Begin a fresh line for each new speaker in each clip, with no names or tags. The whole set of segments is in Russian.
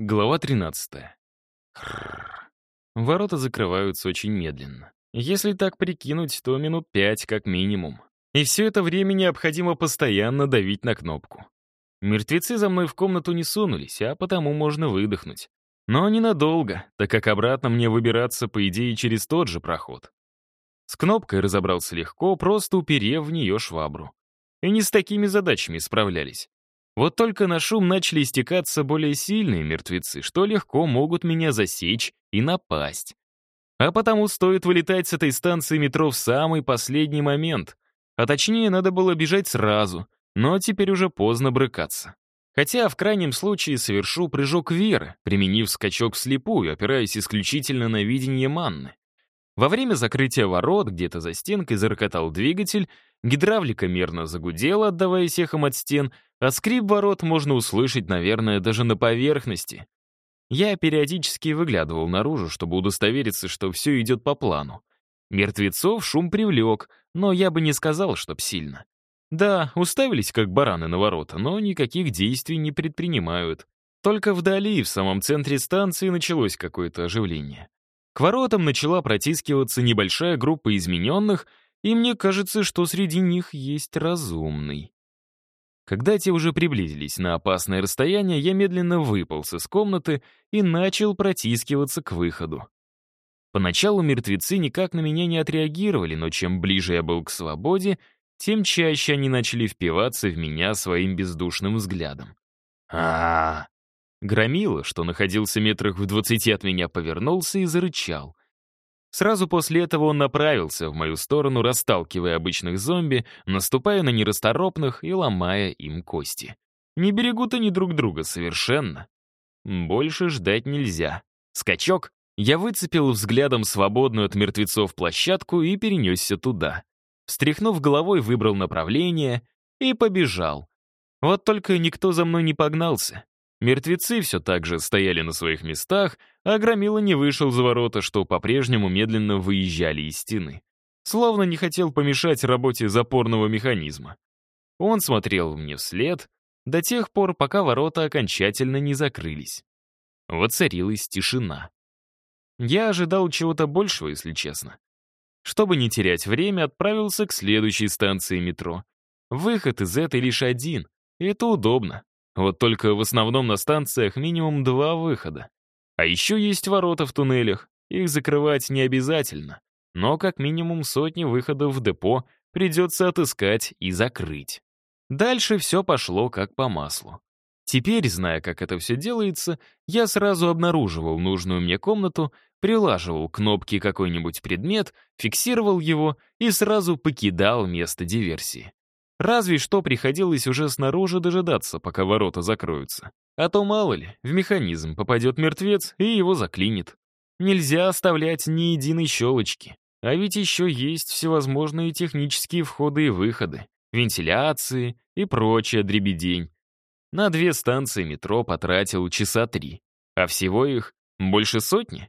Глава 13. Ворота закрываются очень медленно. Если так прикинуть, то минут пять как минимум. И все это время необходимо постоянно давить на кнопку. Мертвецы за мной в комнату не сунулись, а потому можно выдохнуть. Но ненадолго, так как обратно мне выбираться, по идее, через тот же проход. С кнопкой разобрался легко, просто уперев в нее швабру. И не с такими задачами справлялись. Вот только на шум начали истекаться более сильные мертвецы, что легко могут меня засечь и напасть. А потому стоит вылетать с этой станции метро в самый последний момент. А точнее, надо было бежать сразу, но теперь уже поздно брыкаться. Хотя в крайнем случае совершу прыжок веры, применив скачок вслепую, опираясь исключительно на видение манны. Во время закрытия ворот где-то за стенкой зарокотал двигатель, гидравлика мерно загудела, отдаваясь эхом от стен — а скрип ворот можно услышать, наверное, даже на поверхности. Я периодически выглядывал наружу, чтобы удостовериться, что все идет по плану. Мертвецов шум привлек, но я бы не сказал, чтоб сильно. Да, уставились как бараны на ворота, но никаких действий не предпринимают. Только вдали, в самом центре станции, началось какое-то оживление. К воротам начала протискиваться небольшая группа измененных, и мне кажется, что среди них есть разумный. Когда те уже приблизились на опасное расстояние, я медленно выполз из комнаты и начал протискиваться к выходу. Поначалу мертвецы никак на меня не отреагировали, но чем ближе я был к свободе, тем чаще они начали впиваться в меня своим бездушным взглядом. а, -а, -а Громила, что находился метрах в двадцати от меня, повернулся и зарычал. Сразу после этого он направился в мою сторону, расталкивая обычных зомби, наступая на нерасторопных и ломая им кости. Не берегут они друг друга совершенно. Больше ждать нельзя. Скачок. Я выцепил взглядом свободную от мертвецов площадку и перенесся туда. Встряхнув головой, выбрал направление и побежал. Вот только никто за мной не погнался. Мертвецы все так же стояли на своих местах, а Громила не вышел за ворота, что по-прежнему медленно выезжали из стены. Словно не хотел помешать работе запорного механизма. Он смотрел мне вслед до тех пор, пока ворота окончательно не закрылись. Воцарилась тишина. Я ожидал чего-то большего, если честно. Чтобы не терять время, отправился к следующей станции метро. Выход из этой лишь один, и это удобно. Вот только в основном на станциях минимум два выхода. А еще есть ворота в туннелях, их закрывать не обязательно. Но как минимум сотни выходов в депо придется отыскать и закрыть. Дальше все пошло как по маслу. Теперь, зная, как это все делается, я сразу обнаруживал нужную мне комнату, прилаживал кнопки какой-нибудь предмет, фиксировал его и сразу покидал место диверсии. Разве что приходилось уже снаружи дожидаться, пока ворота закроются. А то, мало ли, в механизм попадет мертвец и его заклинит. Нельзя оставлять ни единой щелочки. А ведь еще есть всевозможные технические входы и выходы, вентиляции и прочая дребедень. На две станции метро потратил часа три, а всего их больше сотни.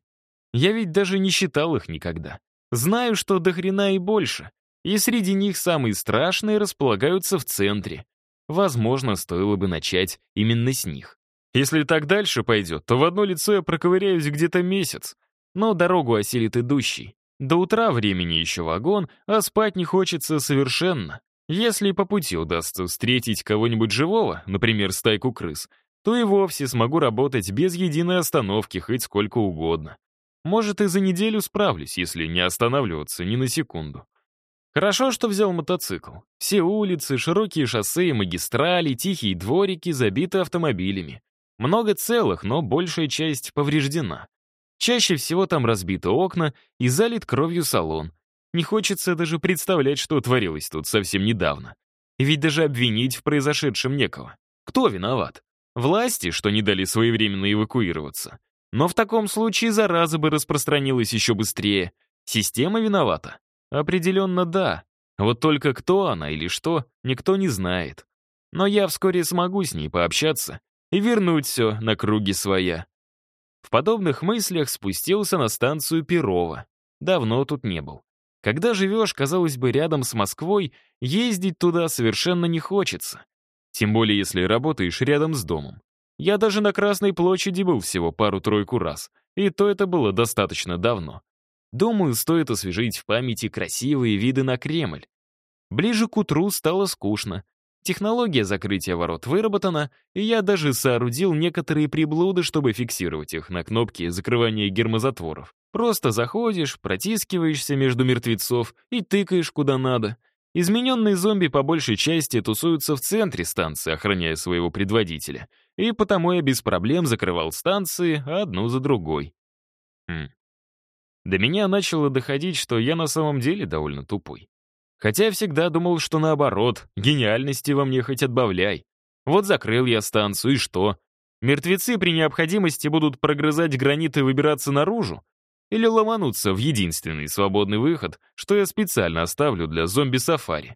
Я ведь даже не считал их никогда. Знаю, что до хрена и больше, и среди них самые страшные располагаются в центре. Возможно, стоило бы начать именно с них. Если так дальше пойдет, то в одно лицо я проковыряюсь где-то месяц. Но дорогу осилит идущий. До утра времени еще вагон, а спать не хочется совершенно. Если по пути удастся встретить кого-нибудь живого, например, стайку крыс, то и вовсе смогу работать без единой остановки хоть сколько угодно. Может, и за неделю справлюсь, если не останавливаться ни на секунду. Хорошо, что взял мотоцикл. Все улицы, широкие шоссе и магистрали, тихие дворики забиты автомобилями. Много целых, но большая часть повреждена. Чаще всего там разбиты окна и залит кровью салон. Не хочется даже представлять, что творилось тут совсем недавно. Ведь даже обвинить в произошедшем некого. Кто виноват? Власти, что не дали своевременно эвакуироваться. Но в таком случае зараза бы распространилась еще быстрее. Система виновата. Определенно да. Вот только кто она или что, никто не знает. Но я вскоре смогу с ней пообщаться и вернуть все на круги своя. В подобных мыслях спустился на станцию Перова. Давно тут не был. Когда живешь, казалось бы, рядом с Москвой, ездить туда совершенно не хочется. Тем более, если работаешь рядом с домом. Я даже на Красной площади был всего пару-тройку раз, и то это было достаточно давно. Думаю, стоит освежить в памяти красивые виды на Кремль. Ближе к утру стало скучно. Технология закрытия ворот выработана, и я даже соорудил некоторые приблуды, чтобы фиксировать их на кнопке закрывания гермозатворов. Просто заходишь, протискиваешься между мертвецов и тыкаешь куда надо. Измененные зомби по большей части тусуются в центре станции, охраняя своего предводителя. И потому я без проблем закрывал станции одну за другой. Хм. До меня начало доходить, что я на самом деле довольно тупой. Хотя я всегда думал, что наоборот, гениальности во мне хоть отбавляй. Вот закрыл я станцию, и что? Мертвецы при необходимости будут прогрызать гранит и выбираться наружу? Или ломануться в единственный свободный выход, что я специально оставлю для зомби-сафари?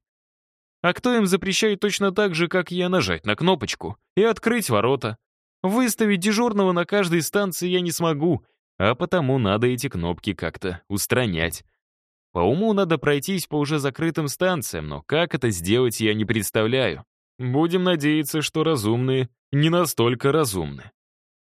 А кто им запрещает точно так же, как я, нажать на кнопочку и открыть ворота? Выставить дежурного на каждой станции я не смогу, а потому надо эти кнопки как-то устранять. По уму надо пройтись по уже закрытым станциям, но как это сделать, я не представляю. Будем надеяться, что разумные не настолько разумны.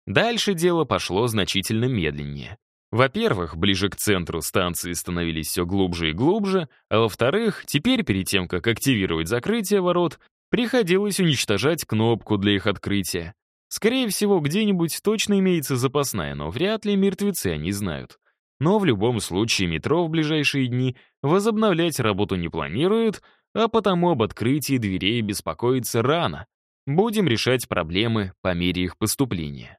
Дальше дело пошло значительно медленнее. Во-первых, ближе к центру станции становились все глубже и глубже, а во-вторых, теперь перед тем, как активировать закрытие ворот, приходилось уничтожать кнопку для их открытия. Скорее всего, где-нибудь точно имеется запасная, но вряд ли мертвецы они знают. Но в любом случае метро в ближайшие дни возобновлять работу не планирует, а потому об открытии дверей беспокоиться рано. Будем решать проблемы по мере их поступления.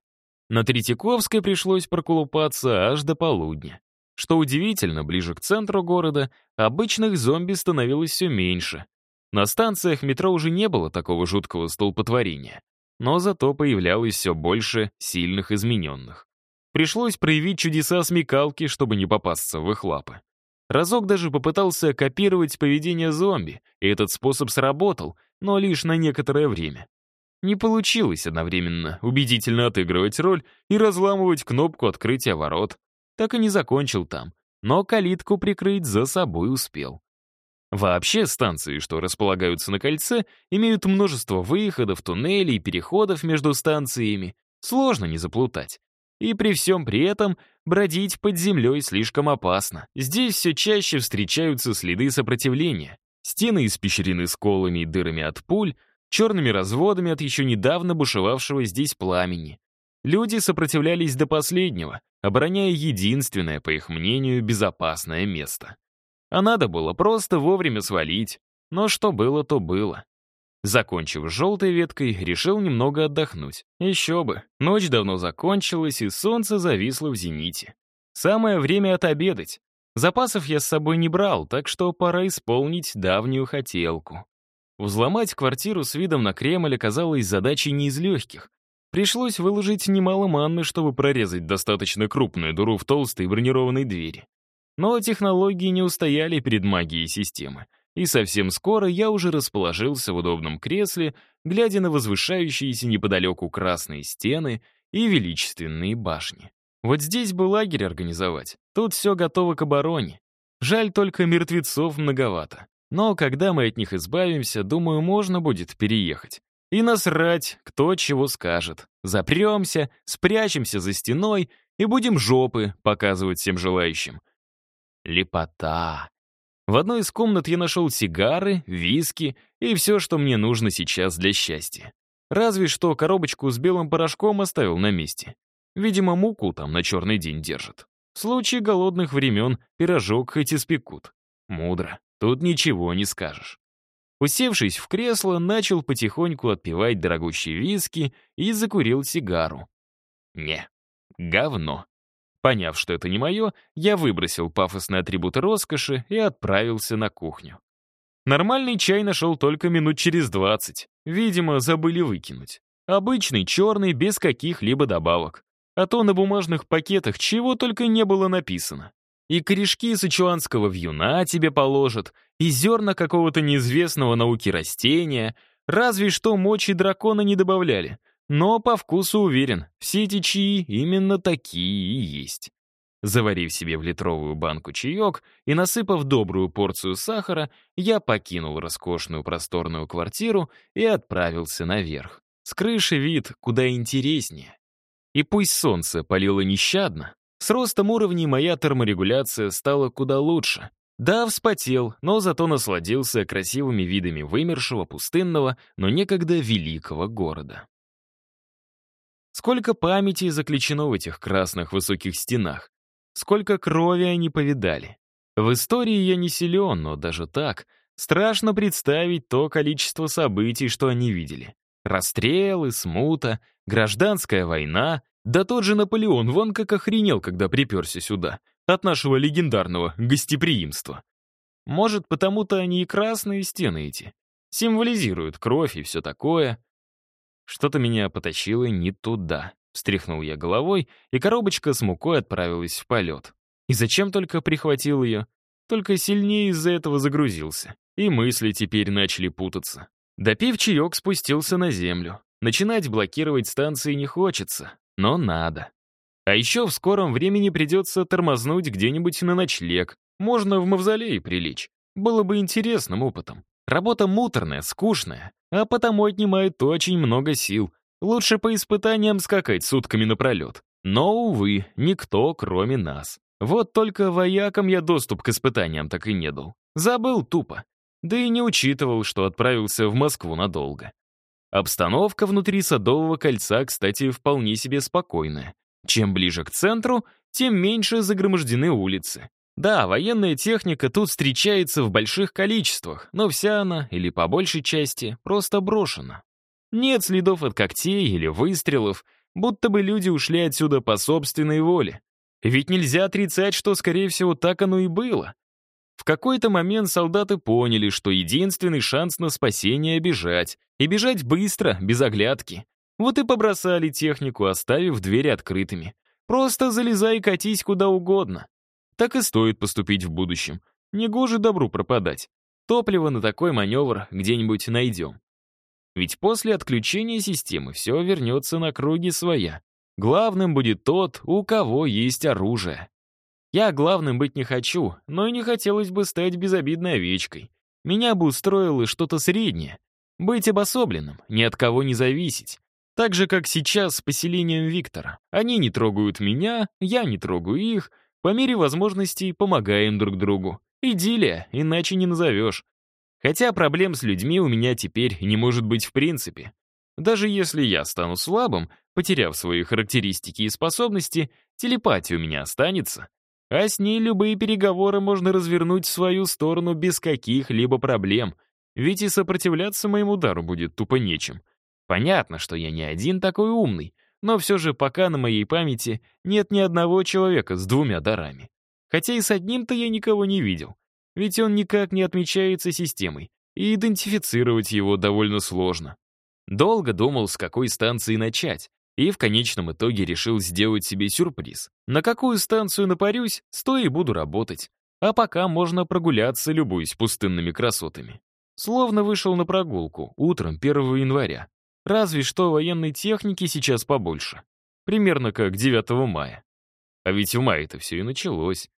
На Третьяковской пришлось проколупаться аж до полудня. Что удивительно, ближе к центру города обычных зомби становилось все меньше. На станциях метро уже не было такого жуткого столпотворения но зато появлялось все больше сильных измененных. Пришлось проявить чудеса смекалки, чтобы не попасться в их лапы. Разок даже попытался копировать поведение зомби, и этот способ сработал, но лишь на некоторое время. Не получилось одновременно убедительно отыгрывать роль и разламывать кнопку открытия ворот. Так и не закончил там, но калитку прикрыть за собой успел. Вообще станции, что располагаются на кольце, имеют множество выходов, туннелей, переходов между станциями. Сложно не заплутать. И при всем при этом бродить под землей слишком опасно. Здесь все чаще встречаются следы сопротивления. Стены испещрены сколами и дырами от пуль, черными разводами от еще недавно бушевавшего здесь пламени. Люди сопротивлялись до последнего, обороняя единственное, по их мнению, безопасное место. А надо было просто вовремя свалить. Но что было, то было. Закончив с желтой веткой, решил немного отдохнуть. Еще бы. Ночь давно закончилась, и солнце зависло в зените. Самое время отобедать. Запасов я с собой не брал, так что пора исполнить давнюю хотелку. Взломать квартиру с видом на Кремль оказалось задачей не из легких. Пришлось выложить немало манны, чтобы прорезать достаточно крупную дуру в толстой бронированной двери. Но технологии не устояли перед магией системы, и совсем скоро я уже расположился в удобном кресле, глядя на возвышающиеся неподалеку красные стены и величественные башни. Вот здесь бы лагерь организовать, тут все готово к обороне. Жаль только мертвецов многовато. Но когда мы от них избавимся, думаю, можно будет переехать. И насрать, кто чего скажет. Запремся, спрячемся за стеной и будем жопы показывать всем желающим. Лепота. В одной из комнат я нашел сигары, виски и все, что мне нужно сейчас для счастья. Разве что коробочку с белым порошком оставил на месте. Видимо, муку там на черный день держат. В случае голодных времен пирожок хоть и спекут. Мудро. Тут ничего не скажешь. Усевшись в кресло, начал потихоньку отпивать дорогущие виски и закурил сигару. Не, говно. Поняв, что это не мое, я выбросил пафосные атрибуты роскоши и отправился на кухню. Нормальный чай нашел только минут через двадцать. Видимо, забыли выкинуть. Обычный, черный, без каких-либо добавок. А то на бумажных пакетах чего только не было написано. И корешки сычуанского вьюна тебе положат, и зерна какого-то неизвестного науки растения, разве что мочи дракона не добавляли. Но по вкусу уверен, все эти чаи именно такие и есть. Заварив себе в литровую банку чаек и насыпав добрую порцию сахара, я покинул роскошную просторную квартиру и отправился наверх. С крыши вид куда интереснее. И пусть солнце палило нещадно, с ростом уровней моя терморегуляция стала куда лучше. Да, вспотел, но зато насладился красивыми видами вымершего, пустынного, но некогда великого города. Сколько памяти заключено в этих красных высоких стенах. Сколько крови они повидали. В истории я не силен, но даже так страшно представить то количество событий, что они видели. Расстрелы, смута, гражданская война, да тот же Наполеон вон как охренел, когда приперся сюда, от нашего легендарного гостеприимства. Может, потому-то они и красные стены эти, символизируют кровь и все такое. Что-то меня потащило не туда. Встряхнул я головой, и коробочка с мукой отправилась в полет. И зачем только прихватил ее? Только сильнее из-за этого загрузился. И мысли теперь начали путаться. Допив чаек, спустился на землю. Начинать блокировать станции не хочется, но надо. А еще в скором времени придется тормознуть где-нибудь на ночлег. Можно в мавзолее прилечь. Было бы интересным опытом. Работа муторная, скучная, а потому отнимает очень много сил. Лучше по испытаниям скакать сутками напролет. Но, увы, никто, кроме нас. Вот только воякам я доступ к испытаниям так и не дал. Забыл тупо. Да и не учитывал, что отправился в Москву надолго. Обстановка внутри Садового кольца, кстати, вполне себе спокойная. Чем ближе к центру, тем меньше загромождены улицы. Да, военная техника тут встречается в больших количествах, но вся она, или по большей части, просто брошена. Нет следов от когтей или выстрелов, будто бы люди ушли отсюда по собственной воле. Ведь нельзя отрицать, что, скорее всего, так оно и было. В какой-то момент солдаты поняли, что единственный шанс на спасение — бежать. И бежать быстро, без оглядки. Вот и побросали технику, оставив двери открытыми. Просто залезай и катись куда угодно. Так и стоит поступить в будущем. Негоже добру пропадать. Топливо на такой маневр где-нибудь найдем. Ведь после отключения системы все вернется на круги своя. Главным будет тот, у кого есть оружие. Я главным быть не хочу, но и не хотелось бы стать безобидной овечкой. Меня бы устроило что-то среднее. Быть обособленным, ни от кого не зависеть. Так же, как сейчас с поселением Виктора. Они не трогают меня, я не трогаю их — по мере возможностей помогаем друг другу. Идиллия, иначе не назовешь. Хотя проблем с людьми у меня теперь не может быть в принципе. Даже если я стану слабым, потеряв свои характеристики и способности, телепатия у меня останется. А с ней любые переговоры можно развернуть в свою сторону без каких-либо проблем. Ведь и сопротивляться моему удару будет тупо нечем. Понятно, что я не один такой умный, но все же пока на моей памяти нет ни одного человека с двумя дарами. Хотя и с одним-то я никого не видел. Ведь он никак не отмечается системой, и идентифицировать его довольно сложно. Долго думал, с какой станции начать, и в конечном итоге решил сделать себе сюрприз. На какую станцию напарюсь, сто и буду работать. А пока можно прогуляться, любуясь пустынными красотами. Словно вышел на прогулку утром 1 января. Разве что военной техники сейчас побольше. Примерно как 9 мая. А ведь в мае-то все и началось.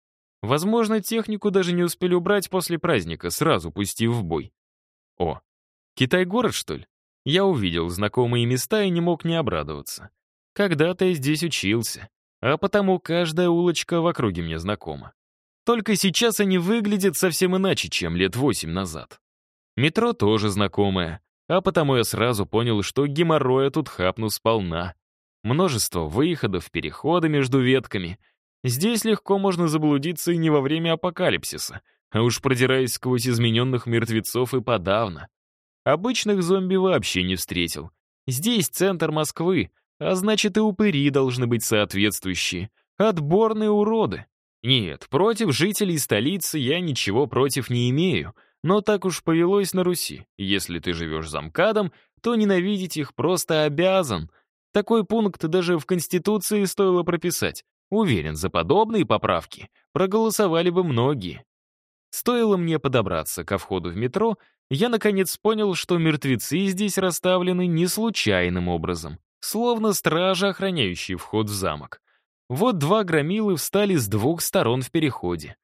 Возможно, технику даже не успели убрать после праздника, сразу пустив в бой. О, Китай-город, что ли? Я увидел знакомые места и не мог не обрадоваться. Когда-то я здесь учился, а потому каждая улочка в округе мне знакома. Только сейчас они выглядят совсем иначе, чем лет восемь назад. Метро тоже знакомое, а потому я сразу понял, что геморроя тут хапну сполна. Множество выходов, переходы между ветками. Здесь легко можно заблудиться и не во время апокалипсиса, а уж продираясь сквозь измененных мертвецов и подавно. Обычных зомби вообще не встретил. Здесь центр Москвы, а значит и упыри должны быть соответствующие. Отборные уроды. Нет, против жителей столицы я ничего против не имею — но так уж повелось на Руси. Если ты живешь замкадом, то ненавидеть их просто обязан. Такой пункт даже в Конституции стоило прописать. Уверен, за подобные поправки проголосовали бы многие. Стоило мне подобраться ко входу в метро, я наконец понял, что мертвецы здесь расставлены не случайным образом, словно стражи, охраняющие вход в замок. Вот два громилы встали с двух сторон в переходе.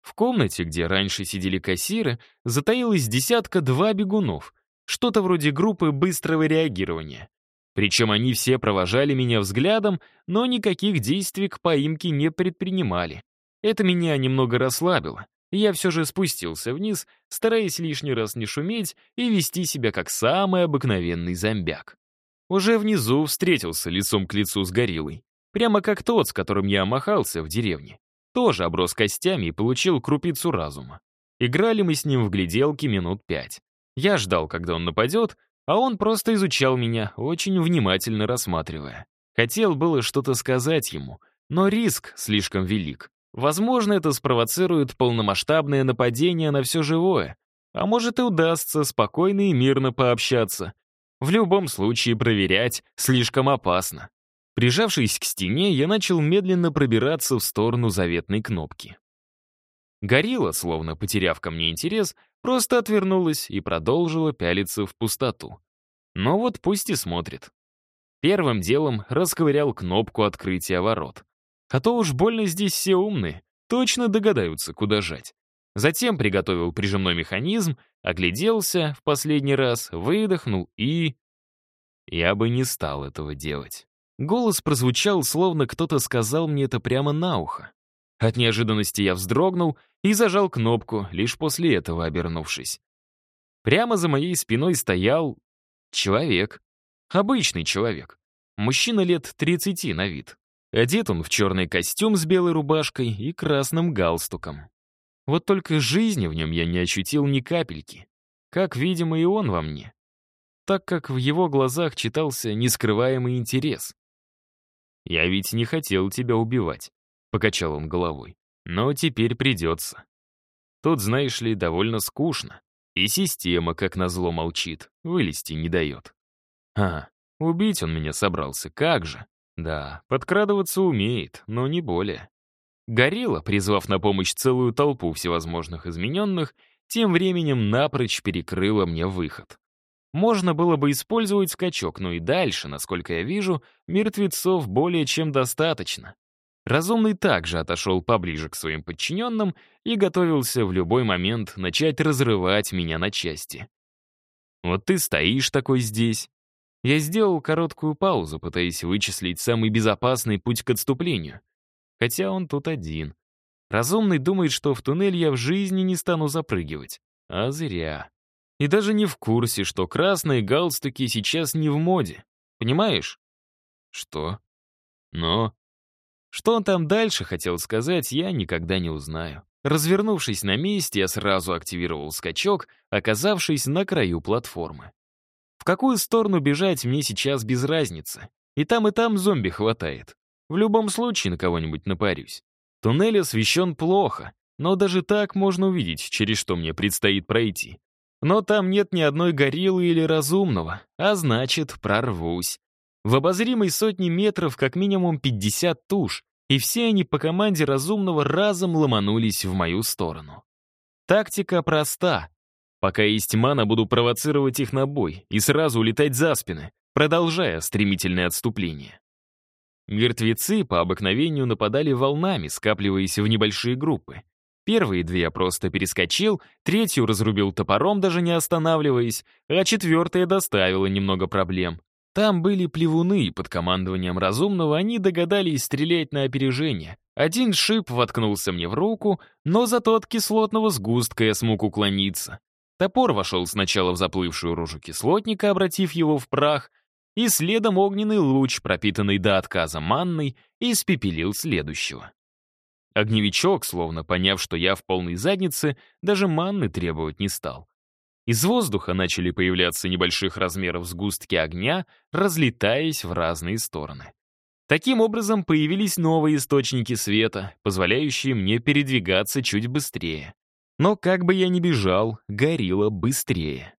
В комнате, где раньше сидели кассиры, затаилось десятка-два бегунов, что-то вроде группы быстрого реагирования. Причем они все провожали меня взглядом, но никаких действий к поимке не предпринимали. Это меня немного расслабило, я все же спустился вниз, стараясь лишний раз не шуметь и вести себя как самый обыкновенный зомбяк. Уже внизу встретился лицом к лицу с гориллой. Прямо как тот, с которым я махался в деревне. Тоже оброс костями и получил крупицу разума. Играли мы с ним в гляделки минут пять. Я ждал, когда он нападет, а он просто изучал меня, очень внимательно рассматривая. Хотел было что-то сказать ему, но риск слишком велик. Возможно, это спровоцирует полномасштабное нападение на все живое. А может и удастся спокойно и мирно пообщаться. В любом случае проверять слишком опасно. Прижавшись к стене, я начал медленно пробираться в сторону заветной кнопки. Горилла, словно потеряв ко мне интерес, просто отвернулась и продолжила пялиться в пустоту. Но вот пусть и смотрит. Первым делом расковырял кнопку открытия ворот. А то уж больно здесь все умные, точно догадаются, куда жать. Затем приготовил прижимной механизм, огляделся в последний раз, выдохнул и... Я бы не стал этого делать. Голос прозвучал, словно кто-то сказал мне это прямо на ухо. От неожиданности я вздрогнул и зажал кнопку, лишь после этого обернувшись. Прямо за моей спиной стоял... человек. Обычный человек. Мужчина лет 30 на вид. Одет он в черный костюм с белой рубашкой и красным галстуком. Вот только жизни в нем я не ощутил ни капельки. Как, видимо, и он во мне. Так как в его глазах читался нескрываемый интерес. «Я ведь не хотел тебя убивать», — покачал он головой. «Но теперь придется. Тут, знаешь ли, довольно скучно. И система, как назло, молчит, вылезти не дает. А, убить он меня собрался, как же. Да, подкрадываться умеет, но не более. Горилла, призвав на помощь целую толпу всевозможных измененных, тем временем напрочь перекрыла мне выход. Можно было бы использовать скачок, но и дальше, насколько я вижу, мертвецов более чем достаточно. Разумный также отошел поближе к своим подчиненным и готовился в любой момент начать разрывать меня на части. «Вот ты стоишь такой здесь». Я сделал короткую паузу, пытаясь вычислить самый безопасный путь к отступлению. Хотя он тут один. Разумный думает, что в туннель я в жизни не стану запрыгивать. А зря. И даже не в курсе, что красные галстуки сейчас не в моде. Понимаешь? Что? Но... Что он там дальше хотел сказать, я никогда не узнаю. Развернувшись на месте, я сразу активировал скачок, оказавшись на краю платформы. В какую сторону бежать мне сейчас без разницы. И там, и там зомби хватает. В любом случае на кого-нибудь напарюсь. Туннель освещен плохо, но даже так можно увидеть, через что мне предстоит пройти. Но там нет ни одной гориллы или разумного, а значит, прорвусь. В обозримой сотни метров как минимум 50 туш, и все они по команде разумного разом ломанулись в мою сторону. Тактика проста. Пока есть мана, буду провоцировать их на бой и сразу улетать за спины, продолжая стремительное отступление. Мертвецы по обыкновению нападали волнами, скапливаясь в небольшие группы. Первые две я просто перескочил, третью разрубил топором, даже не останавливаясь, а четвертая доставила немного проблем. Там были плевуны, и под командованием разумного они догадались стрелять на опережение. Один шип воткнулся мне в руку, но зато от кислотного сгустка я смог уклониться. Топор вошел сначала в заплывшую рожу кислотника, обратив его в прах, и следом огненный луч, пропитанный до отказа манной, испепелил следующего. Огневичок, словно поняв, что я в полной заднице, даже манны требовать не стал. Из воздуха начали появляться небольших размеров сгустки огня, разлетаясь в разные стороны. Таким образом появились новые источники света, позволяющие мне передвигаться чуть быстрее. Но как бы я ни бежал, горилла быстрее.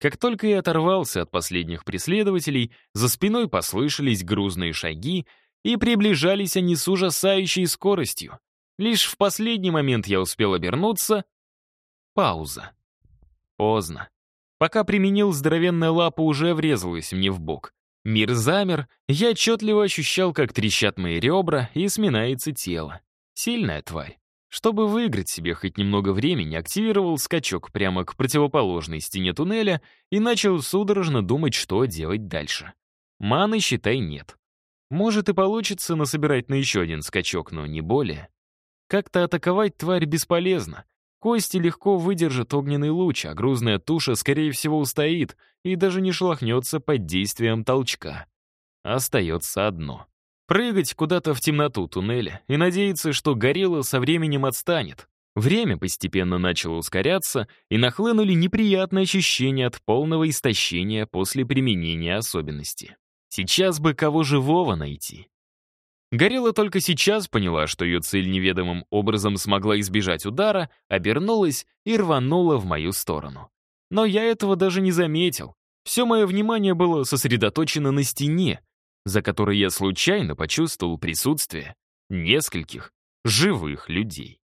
Как только я оторвался от последних преследователей, за спиной послышались грузные шаги, и приближались они с ужасающей скоростью. Лишь в последний момент я успел обернуться. Пауза. Поздно. Пока применил, здоровенная лапа уже врезалась мне в бок. Мир замер, я отчетливо ощущал, как трещат мои ребра и сминается тело. Сильная тварь. Чтобы выиграть себе хоть немного времени, активировал скачок прямо к противоположной стене туннеля и начал судорожно думать, что делать дальше. Маны, считай, нет. Может и получится насобирать на еще один скачок, но не более. Как-то атаковать тварь бесполезно. Кости легко выдержат огненный луч, а грузная туша, скорее всего, устоит и даже не шелохнется под действием толчка. Остается одно. Прыгать куда-то в темноту туннеля и надеяться, что горилла со временем отстанет. Время постепенно начало ускоряться, и нахлынули неприятные ощущения от полного истощения после применения особенности. Сейчас бы кого живого найти. Горилла только сейчас поняла, что ее цель неведомым образом смогла избежать удара, обернулась и рванула в мою сторону. Но я этого даже не заметил. Все мое внимание было сосредоточено на стене, за которой я случайно почувствовал присутствие нескольких живых людей.